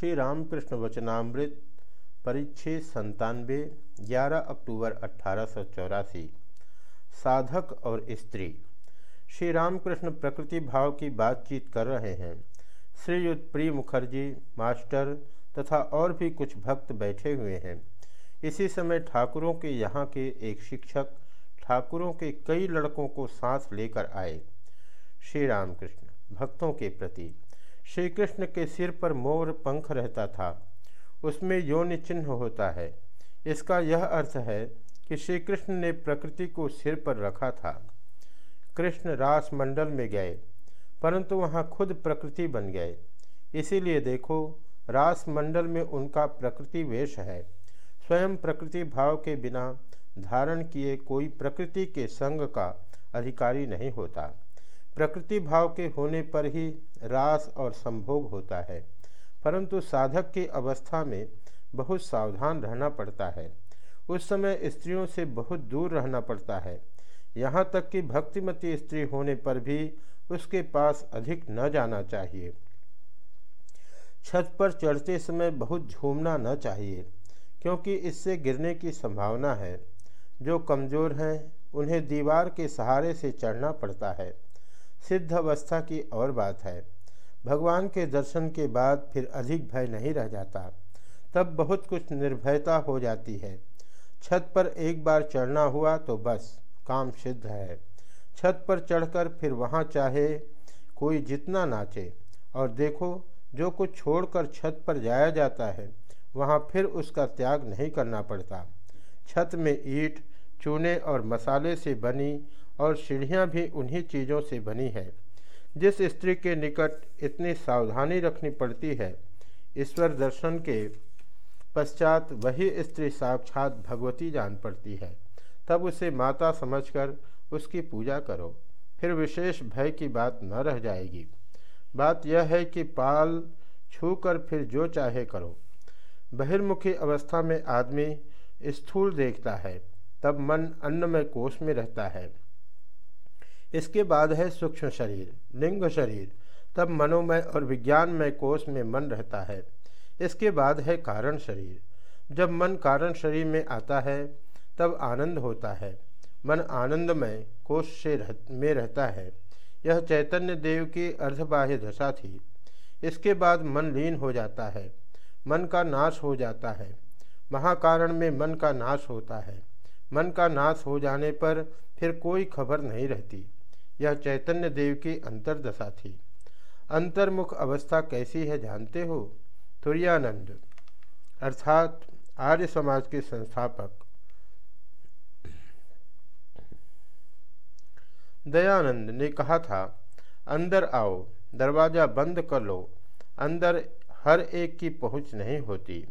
श्री रामकृष्ण वचनामृत परिच्छेद संतानवे 11 अक्टूबर अट्ठारह साधक और स्त्री श्री रामकृष्ण प्रकृति भाव की बातचीत कर रहे हैं। श्रीयुक्त प्रिय मुखर्जी, मास्टर तथा और भी कुछ भक्त बैठे हुए हैं। इसी समय ठाकुरों के यहाँ के एक शिक्षक ठाकुरों के कई लड़कों को सांस लेकर आए। श्री रामकृष्ण भक्तों के प्रति श्री कृष्ण के सिर पर मोर पंख रहता था। उसमें यौन चिन्ह होता है। इसका यह अर्थ है कि श्री कृष्ण ने प्रकृति को सिर पर रखा था। कृष्ण रास मंडल में गए, परंतु वहाँ खुद प्रकृति बन गए। इसीलिए देखो रास मंडल में उनका प्रकृति वेश है। स्वयं प्रकृति भाव के बिना धारण किए कोई प्रकृति के संग का अधिकारी नहीं होता। प्रकृति भाव के होने पर ही रास और संभोग होता है। परंतु साधक की अवस्था में बहुत सावधान रहना पड़ता है। उस समय स्त्रियों से बहुत दूर रहना पड़ता है। यहाँ तक कि भक्तिमती स्त्री होने पर भी उसके पास अधिक न जाना चाहिए। छत पर चढ़ते समय बहुत झूमना न चाहिए, क्योंकि इससे गिरने की संभावना है। जो कमज़ोर हैं, उन्हें दीवार के सहारे से चढ़ना पड़ता है। सिद्ध अवस्था की और बात है। भगवान के दर्शन के बाद फिर अधिक भय नहीं रह जाता। तब बहुत कुछ निर्भयता हो जाती है। छत पर एक बार चढ़ना हुआ तो बस, काम सिद्ध है। छत पर चढ़कर फिर वहाँ चाहे, कोई जितना नाचे। और देखो, जो कुछ छोड़कर छत पर जाया जाता है, वहाँ फिर उसका त्याग नहीं करना पड़ता। छत में ईट, चूने और मसाले से बनी और सीढ़ियाँ भी उन्हीं चीज़ों से बनी है। जिस स्त्री के निकट इतनी सावधानी रखनी पड़ती है, ईश्वर दर्शन के पश्चात वही स्त्री साक्षात भगवती जान पड़ती है। तब उसे माता समझकर उसकी पूजा करो, फिर विशेष भय की बात न रह जाएगी। बात यह है कि पाल छू कर फिर जो चाहे करो। बहिर्मुखी अवस्था में आदमी स्थूल देखता है, तब मन अन्न में कोष में रहता है। इसके बाद है सूक्ष्म शरीर लिंग शरीर। तब मनोमय और विज्ञानमय कोष में मन रहता है। इसके बाद है कारण शरीर। जब मन कारण शरीर में आता है तब आनंद होता है। मन आनंदमय कोष से रह, में रहता है। यह चैतन्य देव की अर्धबाह्य दशा थी। इसके बाद मन लीन हो जाता है। मन का नाश हो जाता है। महाकारण में मन का नाश होता है। मन का नाश हो जाने पर फिर कोई खबर नहीं रहती। यह चैतन्य देव की अंतर्दशा थी। अंतर्मुख अवस्था कैसी है जानते हो? तुरानंद अर्थात आर्य समाज के संस्थापक। दयानंद ने कहा था, अंदर आओ, दरवाज़ा बंद कर लो, अंदर हर एक की पहुँच नहीं होती।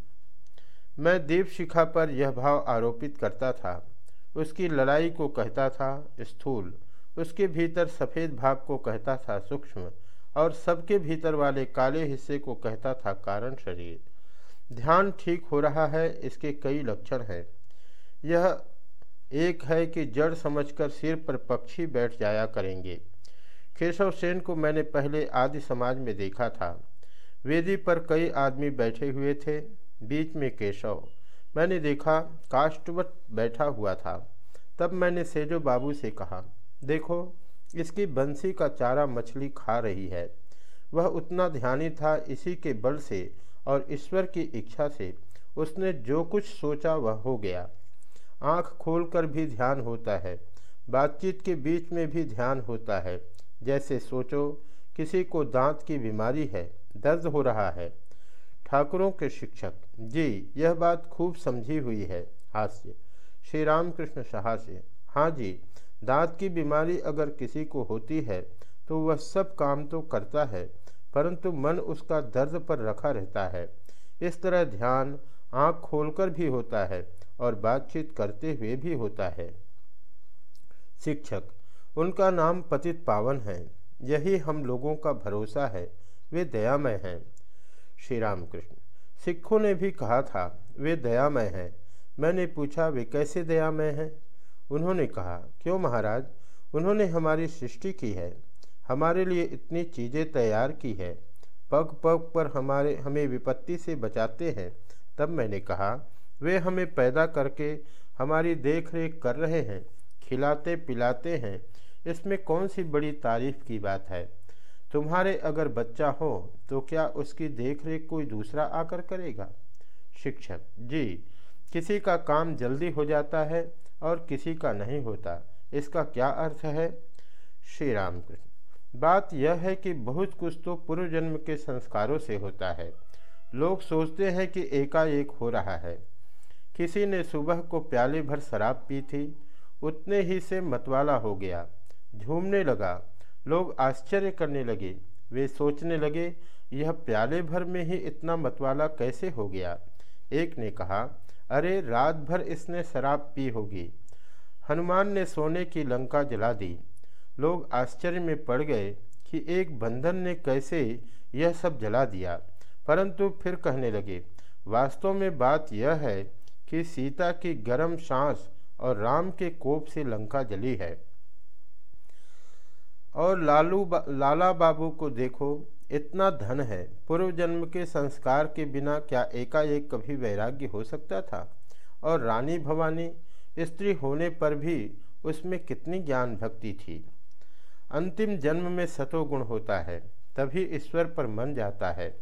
मैं दीप शिखा पर यह भाव आरोपित करता था। उसकी लड़ाई को कहता था, स्थूल उसके भीतर सफ़ेद भाग को कहता था सूक्ष्म और सबके भीतर वाले काले हिस्से को कहता था कारण शरीर। ध्यान ठीक हो रहा है, इसके कई लक्षण हैं। यह एक है कि जड़ समझकर सिर पर पक्षी बैठ जाया करेंगे। केशव सेन को मैंने पहले आदि समाज में देखा था। वेदी पर कई आदमी बैठे हुए थे। बीच में केशव। मैंने देखा काष्टवत बैठा हुआ था। तब मैंने सेजो बाबू से कहा देखो, इसकी बंसी का चारा मछली खा रही है। वह उतना ध्यानी था इसी के बल से और ईश्वर की इच्छा से। उसने जो कुछ सोचा वह हो गया। आँख खोलकर भी ध्यान होता है। बातचीत के बीच में भी ध्यान होता है। जैसे सोचो, किसी को दांत की बीमारी है, दर्द हो रहा है। ठाकुरों के शिक्षक, जी, यह बात खूब समझी हुई है। हास्य, श्री रामकृष्ण शाह से हाँ जी दांत की बीमारी अगर किसी को होती है तो वह सब काम तो करता है, परंतु मन उसका दर्द पर रखा रहता है। इस तरह ध्यान आँख खोलकर भी होता है और बातचीत करते हुए भी होता है। शिक्षक, उनका नाम पतित पावन है। यही हम लोगों का भरोसा है। वे दयामय हैं। श्री राम कृष्ण सिखों ने भी कहा था, वे दयामय हैं। मैंने पूछा, वे कैसे दयामय हैं? उन्होंने कहा, क्यों महाराज? उन्होंने हमारी सृष्टि की है, हमारे लिए इतनी चीज़ें तैयार की है। पग पग पर हमारे, हमें विपत्ति से बचाते हैं। तब मैंने कहा, वे हमें पैदा करके हमारी देख रेख कर रहे हैं, खिलाते पिलाते हैं। इसमें कौन सी बड़ी तारीफ़ की बात है? तुम्हारे अगर बच्चा हो तो क्या उसकी देख रेख कोई दूसरा आकर करेगा? शिक्षक, जी, किसी का काम जल्दी हो जाता है और किसी का नहीं होता। इसका क्या अर्थ है? श्री राम कृष्ण बात यह है कि बहुत कुछ तो पूर्व जन्म के संस्कारों से होता है। लोग सोचते हैं कि एकाएक हो रहा है। किसी ने सुबह को प्याले भर शराब पी थी, उतने ही से मतवाला हो गया। झूमने लगा। लोग आश्चर्य करने लगे। वे सोचने लगे, यह प्याले भर में ही इतना मतवाला कैसे हो गया? एक ने कहा अरे रात भर इसने शराब पी होगी। हनुमान ने सोने की लंका जला दी। लोग आश्चर्य में पड़ गए कि एक बंधन ने कैसे यह सब जला दिया। परंतु फिर कहने लगे वास्तव में बात यह है कि सीता की गर्म सांस और राम के कोप से लंका जली है। और लालू बा, लाला बाबू को देखो इतना धन है, पूर्व जन्म के संस्कार के बिना क्या एकाएक कभी वैराग्य हो सकता था? और रानी भवानी, स्त्री होने पर भी उसमें कितनी ज्ञान भक्ति थी? अंतिम जन्म में सतोगुण होता है, तभी ईश्वर पर मन जाता है।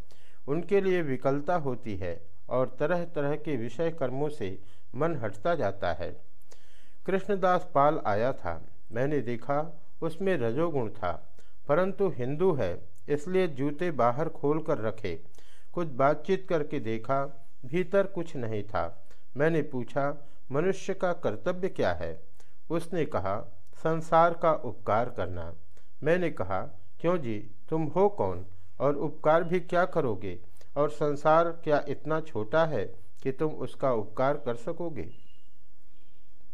उनके लिए विकलता होती है और तरह तरह के विषय कर्मों से मन हटता जाता है। कृष्णदास पाल आया था। मैंने देखा, उसमें रजोगुण था, परंतु हिंदू है इसलिए जूते बाहर खोल कर रखे। कुछ बातचीत करके देखा, भीतर कुछ नहीं था। मैंने पूछा, मनुष्य का कर्तव्य क्या है? उसने कहा, संसार का उपकार करना। मैंने कहा, क्यों जी, तुम हो कौन? और उपकार भी क्या करोगे? और संसार क्या इतना छोटा है कि तुम उसका उपकार कर सकोगे?